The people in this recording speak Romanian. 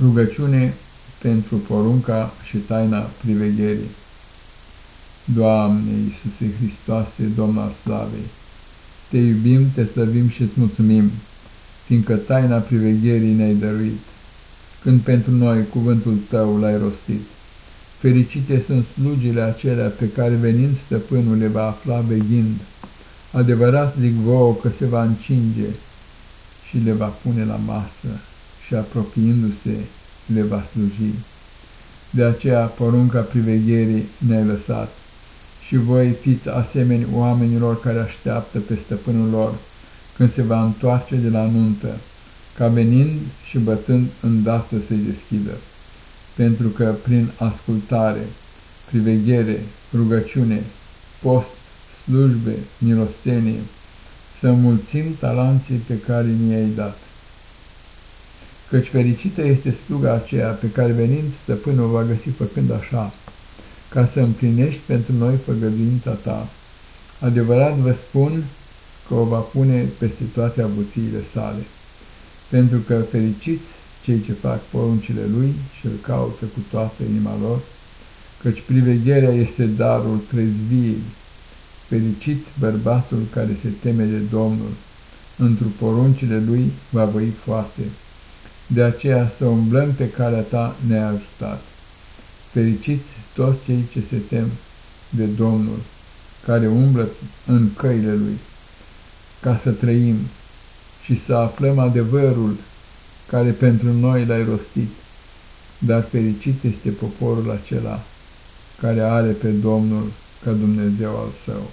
Rugăciune pentru porunca și taina privegherii. Doamne Iisuse Hristoase, Domn al Slavei, Te iubim, Te slăvim și îți mulțumim, fiindcă taina privegherii ne-ai dăruit, când pentru noi cuvântul Tău l-ai rostit. Fericite sunt slugile acelea pe care venind stăpânul le va afla veghind. Adevărat zic vouă că se va încinge și le va pune la masă și apropiindu-se le va sluji. De aceea porunca privegherii ne-ai lăsat și voi fiți asemeni oamenilor care așteaptă pe stăpânul lor când se va întoarce de la nuntă, ca venind și bătând îndată să-i deschidă. Pentru că prin ascultare, priveghere, rugăciune, post, slujbe, milostenie, să mulțim talanții pe care ni-ai dat căci fericită este sluga aceea pe care venind stăpânul va găsi făcând așa, ca să împlinești pentru noi făgăduința ta. Adevărat vă spun că o va pune peste toate avuțiile sale, pentru că fericiți cei ce fac poruncile lui și îl caută cu toată inima lor, căci privegherea este darul trezviei. Fericit bărbatul care se teme de Domnul, într-o poruncile lui va voi foarte. De aceea să umblăm pe calea ta neajutat. Fericiți toți cei ce se tem de Domnul, care umblă în căile Lui, ca să trăim și să aflăm adevărul care pentru noi l-ai rostit. Dar fericit este poporul acela care are pe Domnul ca Dumnezeu al său.